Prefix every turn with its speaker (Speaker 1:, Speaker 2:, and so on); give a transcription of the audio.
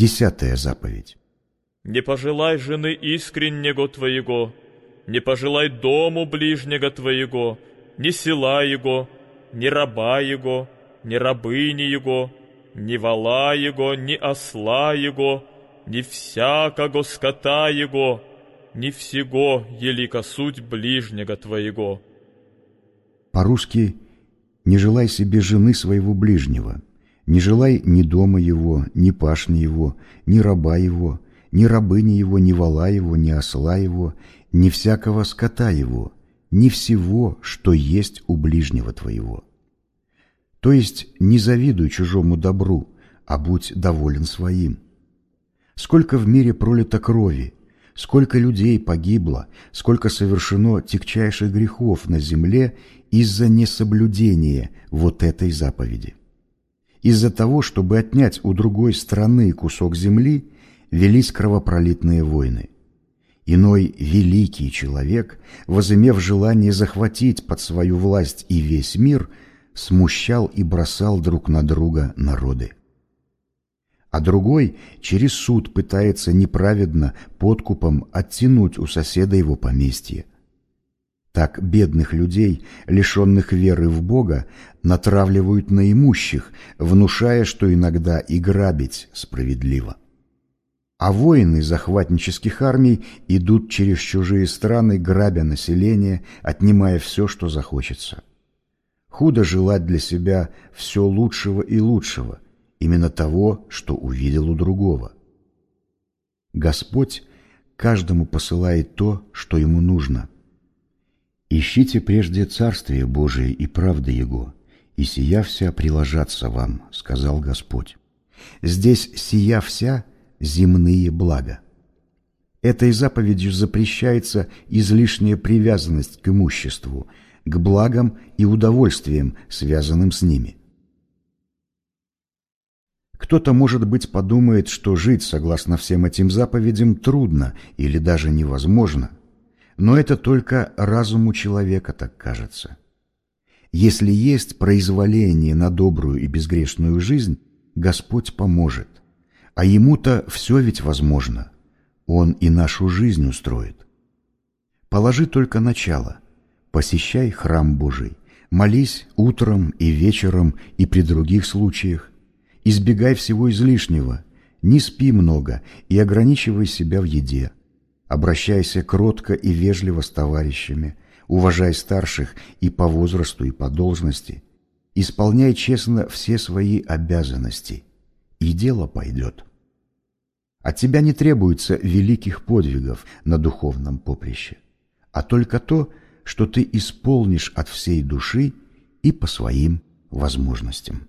Speaker 1: Десятая заповедь.
Speaker 2: Не пожелай жены искреннего твоего, не пожелай дому ближнего твоего, ни села его, ни раба его, ни рабыни его, ни вала его, ни осла его, ни всякого скота его, ни всего елика суть ближнего твоего.
Speaker 1: По-русски «не желай себе жены своего ближнего», не желай ни дома его, ни пашни его, ни раба его, ни рабыни его, ни вала его, ни осла его, ни всякого скота его, ни всего, что есть у ближнего твоего. То есть не завидуй чужому добру, а будь доволен своим. Сколько в мире пролито крови, сколько людей погибло, сколько совершено тягчайших грехов на земле из-за несоблюдения вот этой заповеди. Из-за того, чтобы отнять у другой страны кусок земли, велись кровопролитные войны. Иной великий человек, возымев желание захватить под свою власть и весь мир, смущал и бросал друг на друга народы. А другой через суд пытается неправедно подкупом оттянуть у соседа его поместье. Так бедных людей, лишенных веры в Бога, натравливают на имущих, внушая, что иногда и грабить справедливо. А воины захватнических армий идут через чужие страны, грабя население, отнимая все, что захочется. Худо желать для себя все лучшего и лучшего, именно того, что увидел у другого. Господь каждому посылает то, что ему нужно – Ищите прежде Царствие Божие и правды Его, и сия вся приложатся вам, сказал Господь. Здесь сия вся земные блага. Этой заповедью запрещается излишняя привязанность к имуществу, к благам и удовольствиям, связанным с ними. Кто-то, может быть, подумает, что жить согласно всем этим заповедям трудно или даже невозможно – но это только разуму человека так кажется. Если есть произволение на добрую и безгрешную жизнь, Господь поможет. А Ему-то все ведь возможно. Он и нашу жизнь устроит. Положи только начало. Посещай храм Божий. Молись утром и вечером и при других случаях. Избегай всего излишнего. Не спи много и ограничивай себя в еде. Обращайся кротко и вежливо с товарищами, уважай старших и по возрасту, и по должности. Исполняй честно все свои обязанности, и дело пойдет. От тебя не требуется великих подвигов на духовном поприще, а только то, что ты исполнишь от всей души и по своим возможностям.